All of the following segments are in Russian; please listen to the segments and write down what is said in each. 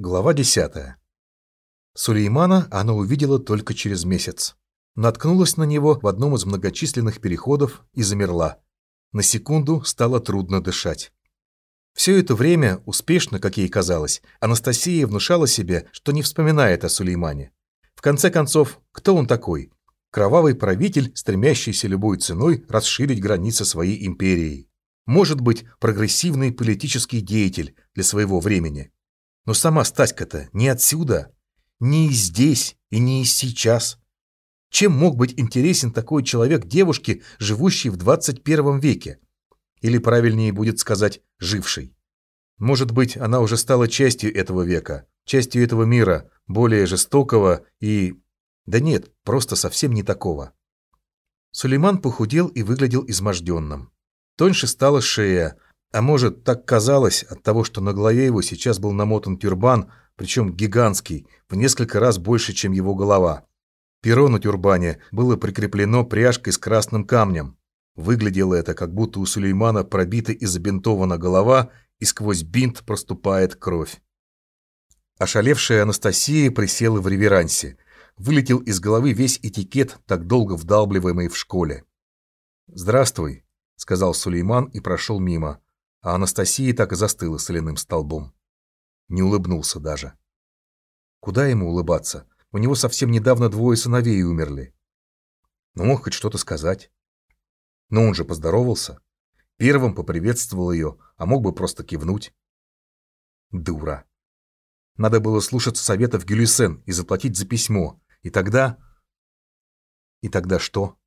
Глава 10. Сулеймана она увидела только через месяц. Наткнулась на него в одном из многочисленных переходов и замерла. На секунду стало трудно дышать. Все это время, успешно, как ей казалось, Анастасия внушала себе, что не вспоминает о Сулеймане. В конце концов, кто он такой? Кровавый правитель, стремящийся любой ценой расширить границы своей империи. Может быть, прогрессивный политический деятель для своего времени – но сама Стаська-то не отсюда, не здесь и не сейчас. Чем мог быть интересен такой человек девушке, живущей в 21 веке? Или правильнее будет сказать «жившей». Может быть, она уже стала частью этого века, частью этого мира, более жестокого и... Да нет, просто совсем не такого. Сулейман похудел и выглядел изможденным. Тоньше стала шея, а может, так казалось от того, что на голове его сейчас был намотан тюрбан, причем гигантский, в несколько раз больше, чем его голова. Перо на тюрбане было прикреплено пряжкой с красным камнем. Выглядело это, как будто у Сулеймана пробита и забинтована голова, и сквозь бинт проступает кровь. Ошалевшая Анастасия присела в реверансе. Вылетел из головы весь этикет, так долго вдалбливаемый в школе. «Здравствуй», — сказал Сулейман и прошел мимо а Анастасия так и застыла соляным столбом. Не улыбнулся даже. Куда ему улыбаться? У него совсем недавно двое сыновей умерли. Но мог хоть что-то сказать. Но он же поздоровался. Первым поприветствовал ее, а мог бы просто кивнуть. Дура. Надо было слушаться советов Гюлисен и заплатить за письмо. И тогда... И тогда что?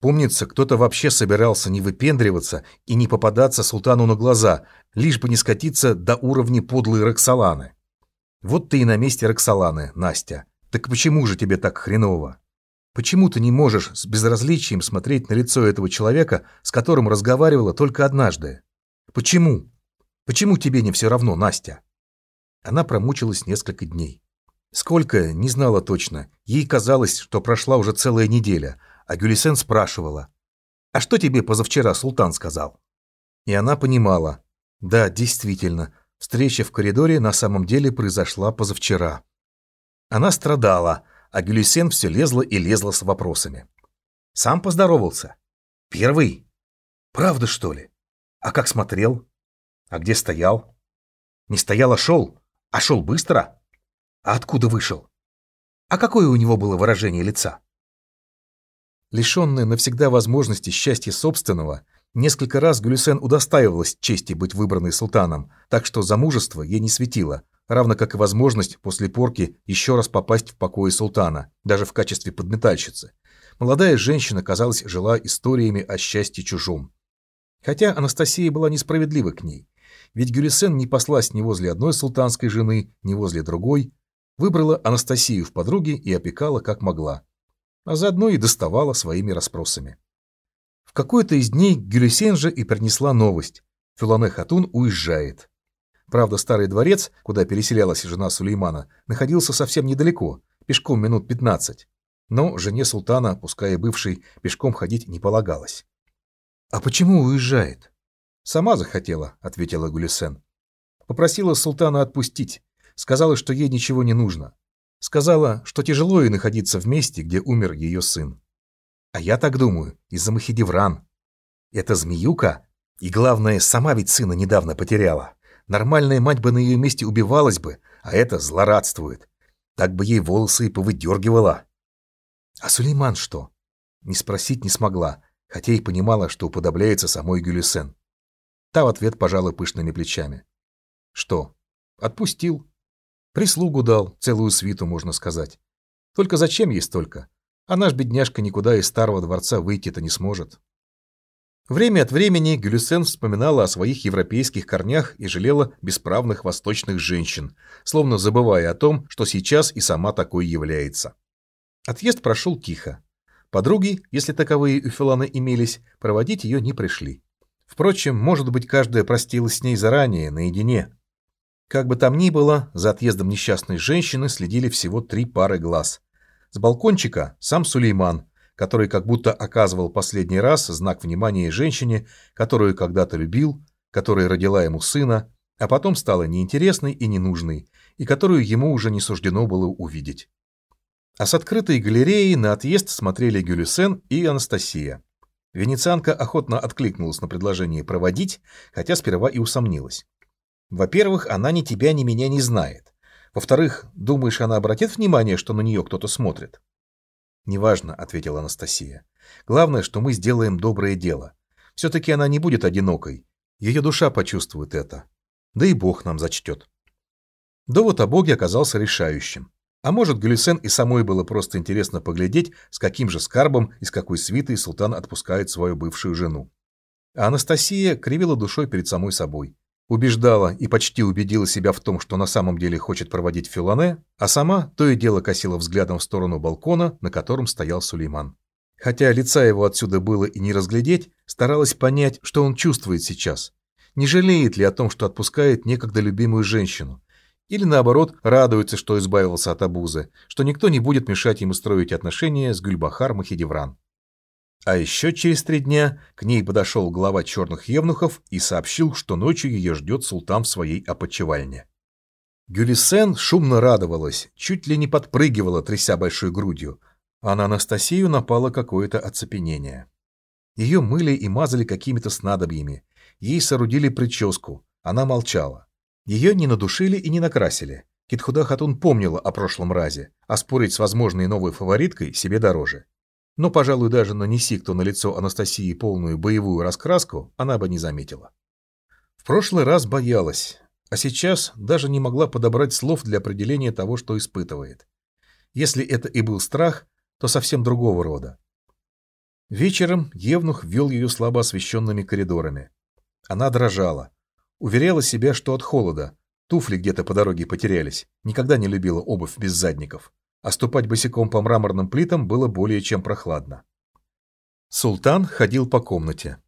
Помнится, кто-то вообще собирался не выпендриваться и не попадаться султану на глаза, лишь бы не скатиться до уровня подлой Роксоланы. Вот ты и на месте Роксоланы, Настя. Так почему же тебе так хреново? Почему ты не можешь с безразличием смотреть на лицо этого человека, с которым разговаривала только однажды? Почему? Почему тебе не все равно, Настя? Она промучилась несколько дней. Сколько, не знала точно. Ей казалось, что прошла уже целая неделя – а Гюлисен спрашивала, «А что тебе позавчера султан сказал?» И она понимала, да, действительно, встреча в коридоре на самом деле произошла позавчера. Она страдала, а Гюлисен все лезла и лезла с вопросами. «Сам поздоровался? Первый? Правда, что ли? А как смотрел? А где стоял? Не стоял, а шел? А шел быстро? А откуда вышел? А какое у него было выражение лица?» Лишенная навсегда возможности счастья собственного, несколько раз Гюлюсен удостаивалась чести быть выбранной султаном, так что замужество ей не светило, равно как и возможность после порки еще раз попасть в покои султана, даже в качестве подметальщицы. Молодая женщина, казалось, жила историями о счастье чужом. Хотя Анастасия была несправедлива к ней. Ведь Гюлисен не послась ни возле одной султанской жены, ни возле другой, выбрала Анастасию в подруги и опекала как могла а заодно и доставала своими расспросами. В какой-то из дней Гюлесен же и принесла новость. Филане Хатун уезжает. Правда, старый дворец, куда переселялась жена Сулеймана, находился совсем недалеко, пешком минут 15. Но жене султана, пускай и бывшей, пешком ходить не полагалось. «А почему уезжает?» «Сама захотела», — ответила Гулюсен. Попросила султана отпустить. Сказала, что ей ничего не нужно. Сказала, что тяжело ей находиться в месте, где умер ее сын. А я так думаю, из-за Махидевран. Это змеюка, и главное, сама ведь сына недавно потеряла. Нормальная мать бы на ее месте убивалась бы, а это злорадствует. Так бы ей волосы и повыдергивала. А Сулейман что? Не спросить не смогла, хотя и понимала, что уподобляется самой Гюлюсен. Та в ответ пожала пышными плечами. Что? Отпустил. Прислугу дал, целую свиту, можно сказать. Только зачем ей столько? А наш бедняжка никуда из старого дворца выйти-то не сможет. Время от времени Гюлюсен вспоминала о своих европейских корнях и жалела бесправных восточных женщин, словно забывая о том, что сейчас и сама такой является. Отъезд прошел тихо. Подруги, если таковые у Филаны имелись, проводить ее не пришли. Впрочем, может быть, каждая простилась с ней заранее, наедине, как бы там ни было, за отъездом несчастной женщины следили всего три пары глаз. С балкончика сам Сулейман, который как будто оказывал последний раз знак внимания женщине, которую когда-то любил, которая родила ему сына, а потом стала неинтересной и ненужной, и которую ему уже не суждено было увидеть. А с открытой галереей на отъезд смотрели Гюлюсен и Анастасия. Венецианка охотно откликнулась на предложение проводить, хотя сперва и усомнилась. Во-первых, она ни тебя, ни меня не знает. Во-вторых, думаешь, она обратит внимание, что на нее кто-то смотрит? «Неважно», — ответила Анастасия. «Главное, что мы сделаем доброе дело. Все-таки она не будет одинокой. Ее душа почувствует это. Да и Бог нам зачтет». Довод о Боге оказался решающим. А может, Глюсен и самой было просто интересно поглядеть, с каким же скарбом и с какой свитой султан отпускает свою бывшую жену. А Анастасия кривила душой перед самой собой. Убеждала и почти убедила себя в том, что на самом деле хочет проводить Филане, а сама то и дело косила взглядом в сторону балкона, на котором стоял Сулейман. Хотя лица его отсюда было и не разглядеть, старалась понять, что он чувствует сейчас. Не жалеет ли о том, что отпускает некогда любимую женщину, или наоборот, радуется, что избавился от обузы, что никто не будет мешать ему строить отношения с Гюльбахар Махидевран. А еще через три дня к ней подошел глава черных евнухов и сообщил, что ночью ее ждет султан в своей опочивальне. Гюлисен шумно радовалась, чуть ли не подпрыгивала, тряся большой грудью, а на Анастасию напало какое-то оцепенение. Ее мыли и мазали какими-то снадобьями, ей соорудили прическу, она молчала. Ее не надушили и не накрасили. Китхуда Хатун помнила о прошлом разе, а спорить с возможной новой фавориткой себе дороже. Но, пожалуй, даже нанеси кто на лицо Анастасии полную боевую раскраску, она бы не заметила. В прошлый раз боялась, а сейчас даже не могла подобрать слов для определения того, что испытывает. Если это и был страх, то совсем другого рода. Вечером Евнух вел ее слабо освещенными коридорами. Она дрожала, Уверяла себя, что от холода. Туфли где-то по дороге потерялись. Никогда не любила обувь без задников. А ступать босиком по мраморным плитам было более чем прохладно. Султан ходил по комнате.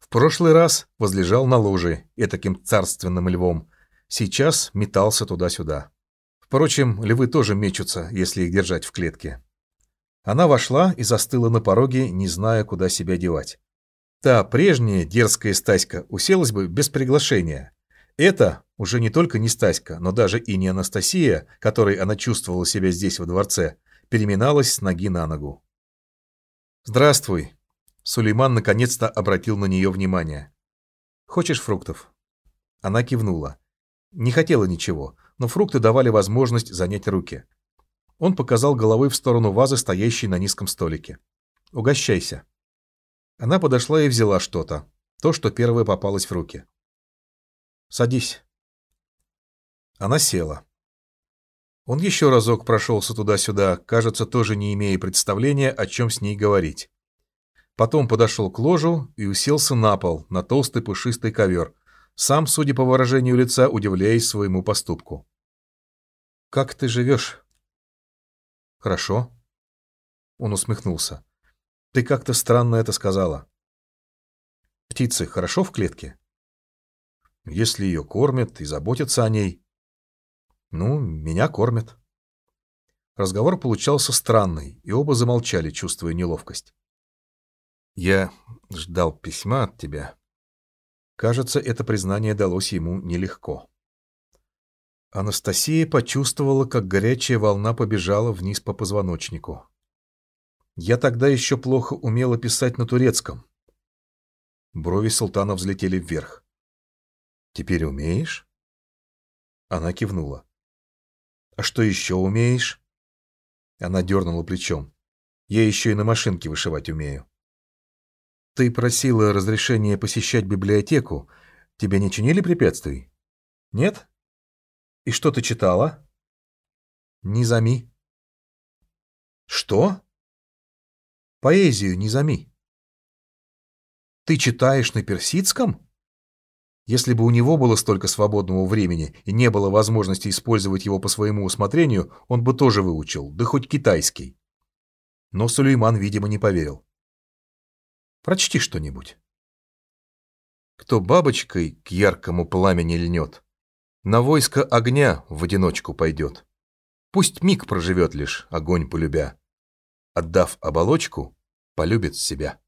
В прошлый раз возлежал на ложе, этаким царственным львом. Сейчас метался туда-сюда. Впрочем, львы тоже мечутся, если их держать в клетке. Она вошла и застыла на пороге, не зная, куда себя девать. Та прежняя дерзкая Стаська уселась бы без приглашения. Это уже не только не Стаська, но даже и не Анастасия, которой она чувствовала себя здесь во дворце, переминалась с ноги на ногу. «Здравствуй!» Сулейман наконец-то обратил на нее внимание. «Хочешь фруктов?» Она кивнула. Не хотела ничего, но фрукты давали возможность занять руки. Он показал головой в сторону вазы, стоящей на низком столике. «Угощайся!» Она подошла и взяла что-то. То, что первое попалось в руки. «Садись». Она села. Он еще разок прошелся туда-сюда, кажется, тоже не имея представления, о чем с ней говорить. Потом подошел к ложу и уселся на пол, на толстый пушистый ковер, сам, судя по выражению лица, удивляясь своему поступку. «Как ты живешь?» «Хорошо». Он усмехнулся. Ты как-то странно это сказала. Птицы хорошо в клетке? Если ее кормят и заботятся о ней. Ну, меня кормят. Разговор получался странный, и оба замолчали, чувствуя неловкость. Я ждал письма от тебя. Кажется, это признание далось ему нелегко. Анастасия почувствовала, как горячая волна побежала вниз по позвоночнику. Я тогда еще плохо умела писать на турецком. Брови султана взлетели вверх. «Теперь умеешь?» Она кивнула. «А что еще умеешь?» Она дернула плечом. «Я еще и на машинке вышивать умею». «Ты просила разрешения посещать библиотеку. Тебе не чинили препятствий?» «Нет? И что ты читала?» «Низами». «Что?» Поэзию Низами. Ты читаешь на персидском? Если бы у него было столько свободного времени и не было возможности использовать его по своему усмотрению, он бы тоже выучил, да хоть китайский. Но Сулейман, видимо, не поверил. Прочти что-нибудь. Кто бабочкой к яркому пламени льнет, на войско огня в одиночку пойдет. Пусть миг проживет лишь, огонь полюбя отдав оболочку, полюбит себя.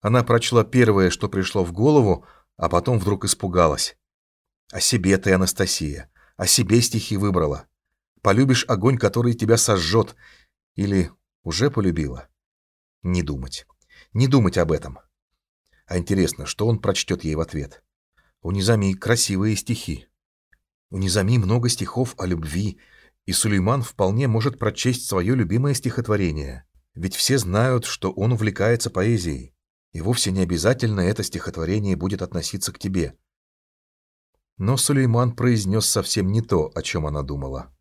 Она прочла первое, что пришло в голову, а потом вдруг испугалась. О себе ты, Анастасия, О себе стихи выбрала. Полюбишь огонь, который тебя сожжет. Или уже полюбила. Не думать. Не думать об этом. А интересно, что он прочтет ей в ответ. У Низами красивые стихи. У Низами много стихов о любви, и Сулейман вполне может прочесть свое любимое стихотворение. Ведь все знают, что он увлекается поэзией, и вовсе не обязательно это стихотворение будет относиться к тебе. Но Сулейман произнес совсем не то, о чем она думала.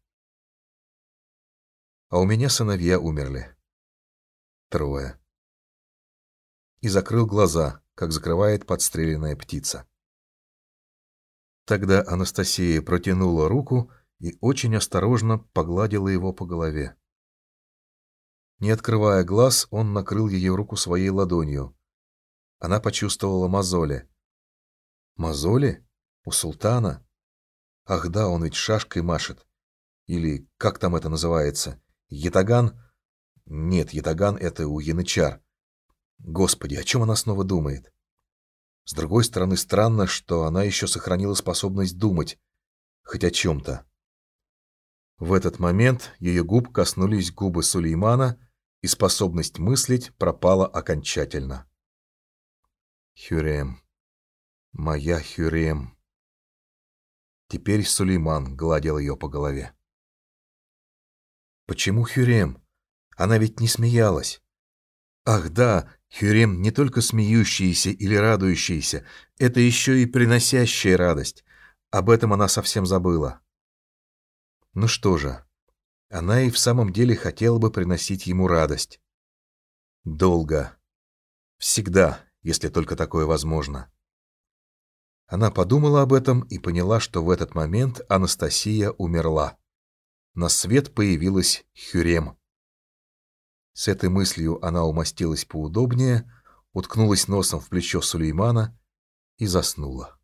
А у меня сыновья умерли. Трое. И закрыл глаза, как закрывает подстреленная птица. Тогда Анастасия протянула руку и очень осторожно погладила его по голове. Не открывая глаз, он накрыл ее руку своей ладонью. Она почувствовала мозоли. Мозоли? У султана? Ах да, он ведь шашкой машет. Или как там это называется? Ятаган? Нет, ятаган — это у янычар. Господи, о чем она снова думает? С другой стороны, странно, что она еще сохранила способность думать, хоть о чем-то. В этот момент ее губ коснулись губы Сулеймана, и способность мыслить пропала окончательно. Хюрем. Моя Хюрем. Теперь Сулейман гладил ее по голове. Почему Хюрем? Она ведь не смеялась. Ах да, Хюрем не только смеющаяся или радующаяся, это еще и приносящая радость. Об этом она совсем забыла. Ну что же, она и в самом деле хотела бы приносить ему радость. Долго. Всегда, если только такое возможно. Она подумала об этом и поняла, что в этот момент Анастасия умерла. На свет появилась Хюрем. С этой мыслью она умостилась поудобнее, уткнулась носом в плечо Сулеймана и заснула.